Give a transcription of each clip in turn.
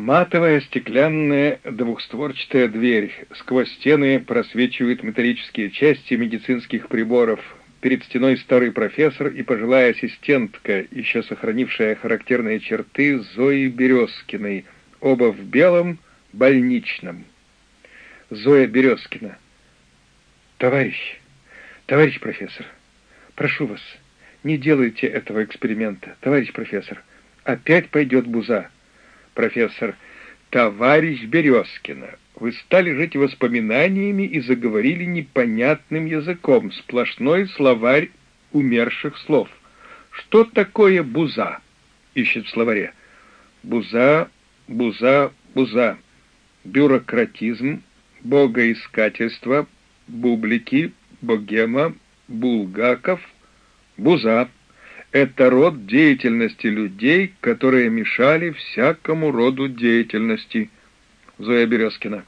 Матовая стеклянная двухстворчатая дверь. Сквозь стены просвечивают металлические части медицинских приборов. Перед стеной старый профессор и пожилая ассистентка, еще сохранившая характерные черты Зои Березкиной, оба в белом, больничном. Зоя Березкина. «Товарищ, товарищ профессор, прошу вас, не делайте этого эксперимента, товарищ профессор. Опять пойдет буза». Профессор. «Товарищ Березкина, вы стали жить воспоминаниями и заговорили непонятным языком, сплошной словарь умерших слов. Что такое буза?» Ищет в словаре. «Буза, буза, буза. Бюрократизм, богоискательство, бублики, богема, булгаков, буза. Это род деятельности людей, которые мешали всякому роду деятельности. Зоя Березкина.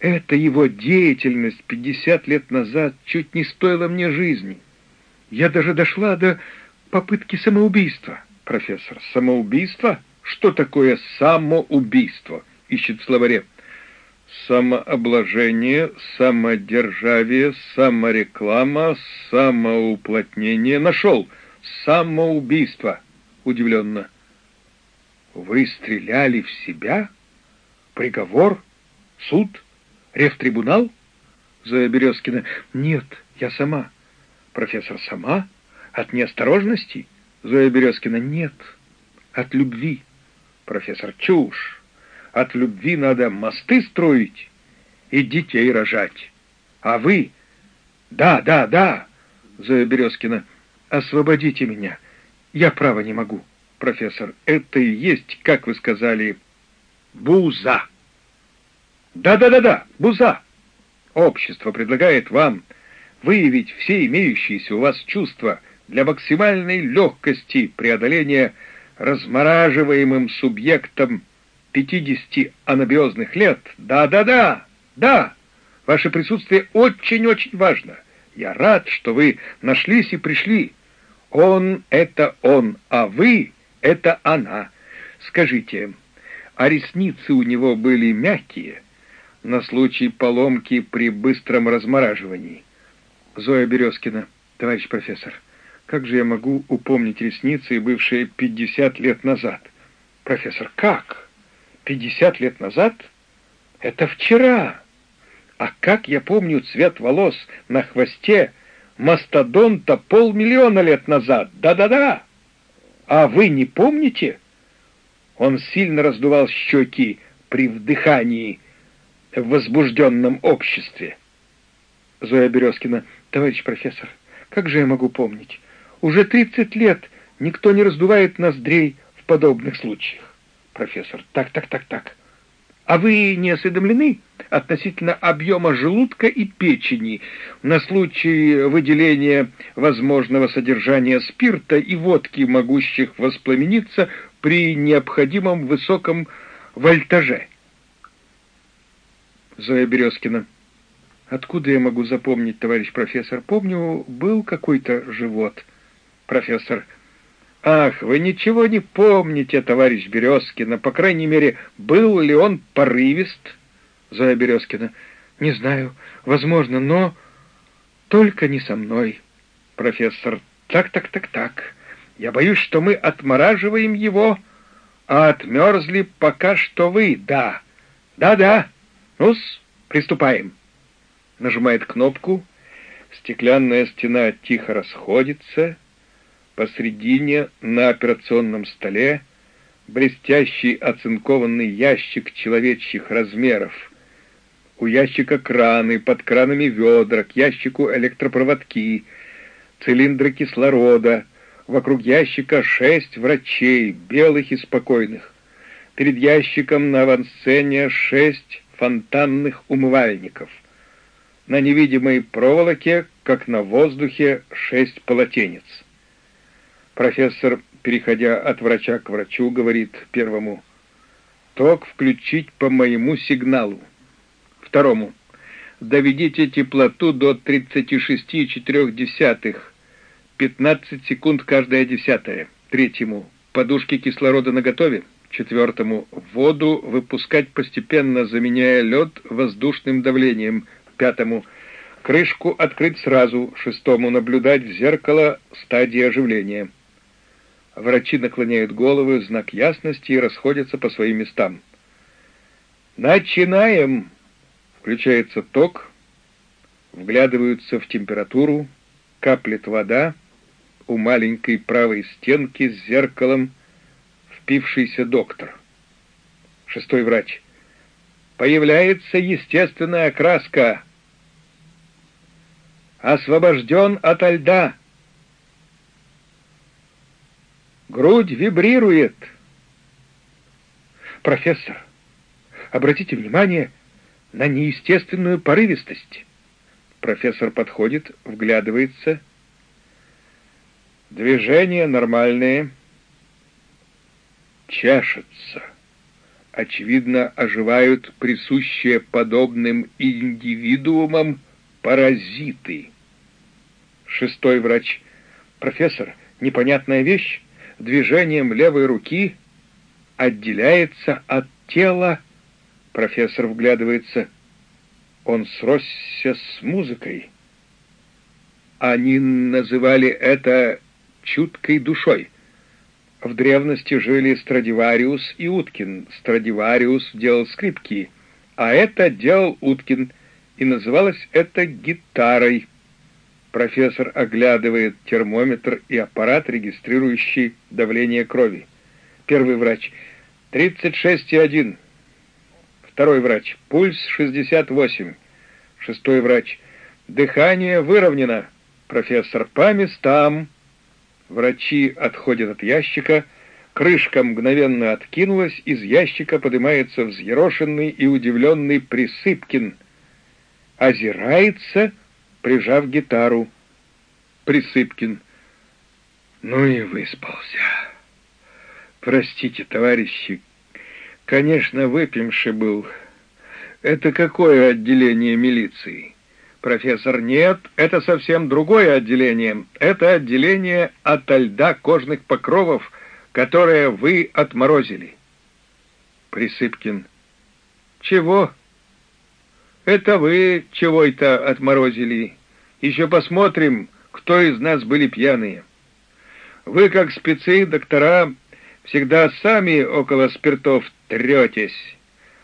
Это его деятельность 50 лет назад чуть не стоила мне жизни. Я даже дошла до попытки самоубийства. Профессор, самоубийство? Что такое самоубийство? Ищет в словаре самообложение, самодержавие, самореклама, самоуплотнение. Нашел. Самоубийство. Удивленно. Вы стреляли в себя? Приговор? Суд? Рефтрибунал? Зоя Березкина. Нет, я сама. Профессор сама? От неосторожности? Зоя Березкина. Нет, от любви. Профессор. Чушь. От любви надо мосты строить и детей рожать. А вы... Да, да, да, Зоя Березкина, освободите меня. Я право не могу. Профессор, это и есть, как вы сказали, буза. Да-да-да-да, буза. Общество предлагает вам выявить все имеющиеся у вас чувства для максимальной легкости преодоления размораживаемым субъектом 50 анабиозных лет, да-да-да, да, ваше присутствие очень-очень важно. Я рад, что вы нашлись и пришли. Он — это он, а вы — это она. Скажите, а ресницы у него были мягкие на случай поломки при быстром размораживании? Зоя Березкина, товарищ профессор, как же я могу упомнить ресницы, бывшие 50 лет назад? Профессор, как? Пятьдесят лет назад? Это вчера. А как я помню цвет волос на хвосте мастодонта полмиллиона лет назад? Да-да-да. А вы не помните? Он сильно раздувал щеки при вдыхании в возбужденном обществе. Зоя Березкина. Товарищ профессор, как же я могу помнить? Уже тридцать лет никто не раздувает ноздрей в подобных случаях профессор. Так, так, так, так. А вы не осведомлены относительно объема желудка и печени на случай выделения возможного содержания спирта и водки, могущих воспламениться при необходимом высоком вольтаже? Зоя Березкина. Откуда я могу запомнить, товарищ профессор? Помню, был какой-то живот. Профессор. Ах, вы ничего не помните, товарищ Березкина. По крайней мере, был ли он порывист? Зоя Березкина. Не знаю, возможно, но только не со мной. Профессор. Так, так, так, так. Я боюсь, что мы отмораживаем его, а отмерзли пока что вы. Да, да-да. Ну-с, приступаем. Нажимает кнопку. Стеклянная стена тихо расходится Посредине на операционном столе блестящий оцинкованный ящик человечьих размеров. У ящика краны, под кранами ведра, к ящику электропроводки, цилиндры кислорода. Вокруг ящика шесть врачей, белых и спокойных. Перед ящиком на авансцене шесть фонтанных умывальников. На невидимой проволоке, как на воздухе, шесть полотенец. Профессор, переходя от врача к врачу, говорит первому, «Ток включить по моему сигналу». Второму, «Доведите теплоту до 36,4, 15 секунд каждая десятая». Третьему, «Подушки кислорода наготове». Четвертому. Воду выпускать постепенно, заменяя лед воздушным давлением. Пятому. Крышку открыть сразу. Шестому. Наблюдать в зеркало стадии оживления. Врачи наклоняют головы, знак ясности и расходятся по своим местам. «Начинаем!» Включается ток, вглядываются в температуру, каплет вода у маленькой правой стенки с зеркалом впившийся доктор. Шестой врач. Появляется естественная окраска. Освобожден ото льда. Грудь вибрирует. Профессор, обратите внимание на неестественную порывистость. Профессор подходит, вглядывается. Движения нормальные. Чешется. Очевидно, оживают присущие подобным индивидуумам паразиты. Шестой врач. Профессор, непонятная вещь движением левой руки отделяется от тела. Профессор вглядывается. Он сросся с музыкой. Они называли это чуткой душой. В древности жили Страдивариус и Уткин. Страдивариус делал скрипки, а это делал Уткин, и называлось это гитарой. Профессор оглядывает термометр и аппарат, регистрирующий давление крови. Первый врач. 36,1. Второй врач. Пульс 68. Шестой врач. Дыхание выровнено. Профессор по местам. Врачи отходят от ящика. Крышка мгновенно откинулась, из ящика поднимается взъерошенный и удивленный Присыпкин. Озирается прижав гитару. Присыпкин. Ну и выспался. Простите, товарищи, конечно, выпивший был. Это какое отделение милиции? Профессор, нет, это совсем другое отделение. Это отделение от льда кожных покровов, которое вы отморозили. Присыпкин. Чего? Это вы чего это отморозили? Еще посмотрим, кто из нас были пьяные. Вы, как спецы, доктора, всегда сами около спиртов третесь,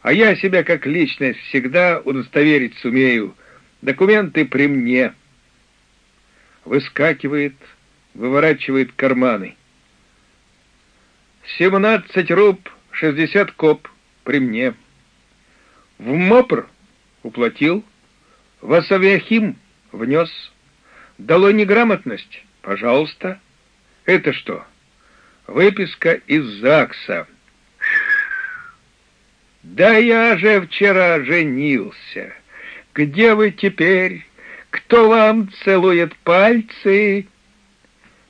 а я себя как личность всегда удостоверить сумею. Документы при мне. Выскакивает, выворачивает карманы. Семнадцать руб, шестьдесят коп при мне. В МОПР уплатил, в Асавиахим внес. Дало неграмотность? Пожалуйста. Это что? Выписка из ЗАГСа. Да я же вчера женился. Где вы теперь? Кто вам целует пальцы?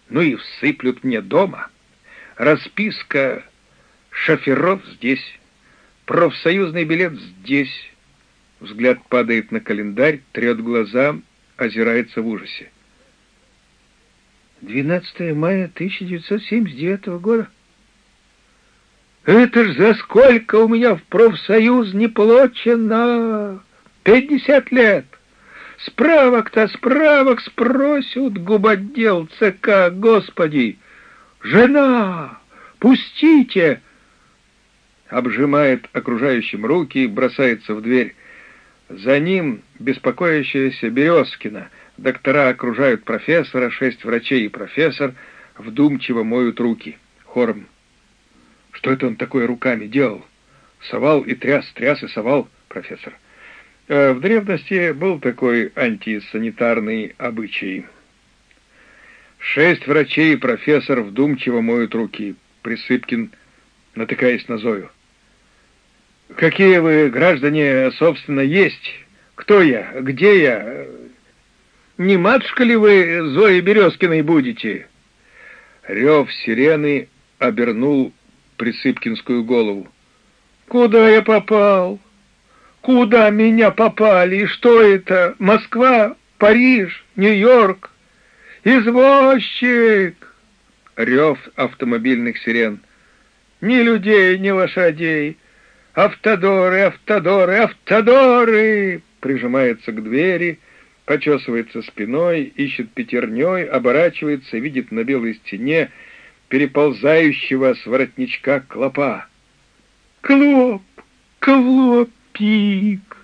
Ну и всыплют мне дома. Расписка шоферов здесь, профсоюзный билет здесь, Взгляд падает на календарь, трет глаза, озирается в ужасе. 12 мая 1979 года. Это ж за сколько у меня в профсоюз не получено? Пятьдесят лет. Справок-то справок спросят губодел ЦК, господи. Жена, пустите! Обжимает окружающим руки, бросается в дверь. За ним беспокоящаяся Березкина. Доктора окружают профессора, шесть врачей и профессор вдумчиво моют руки. Хором. Что это он такое руками делал? Совал и тряс, тряс и совал, профессор. Э, в древности был такой антисанитарный обычай. Шесть врачей и профессор вдумчиво моют руки. Присыпкин, натыкаясь на Зою. Какие вы граждане, собственно, есть? Кто я? Где я? Не матушка ли вы Зои Березкиной будете? Рев сирены обернул Присыпкинскую голову. Куда я попал? Куда меня попали? И что это? Москва? Париж? Нью-Йорк? Извозчик! Рев автомобильных сирен. Ни людей, ни лошадей. Автодоры, автодоры, автодоры! Прижимается к двери, почесывается спиной, ищет пятерней, оборачивается, видит на белой стене переползающего с воротничка клопа. «Клоп! Клопик!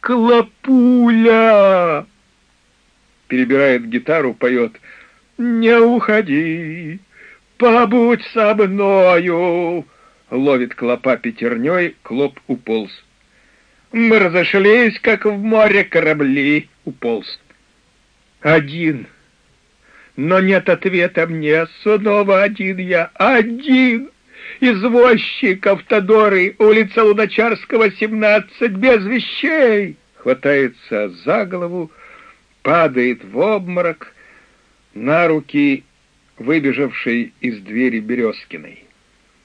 Клопуля!» Перебирает гитару, поет «Не уходи, побудь со мною!» Ловит клопа пятерней, клоп уполз. Мы разошлись, как в море корабли, уполз. Один. Но нет ответа мне, снова один я, один. Извозчик Автодоры, улица Луначарского, 17, без вещей. Хватается за голову, падает в обморок на руки выбежавшей из двери Березкиной.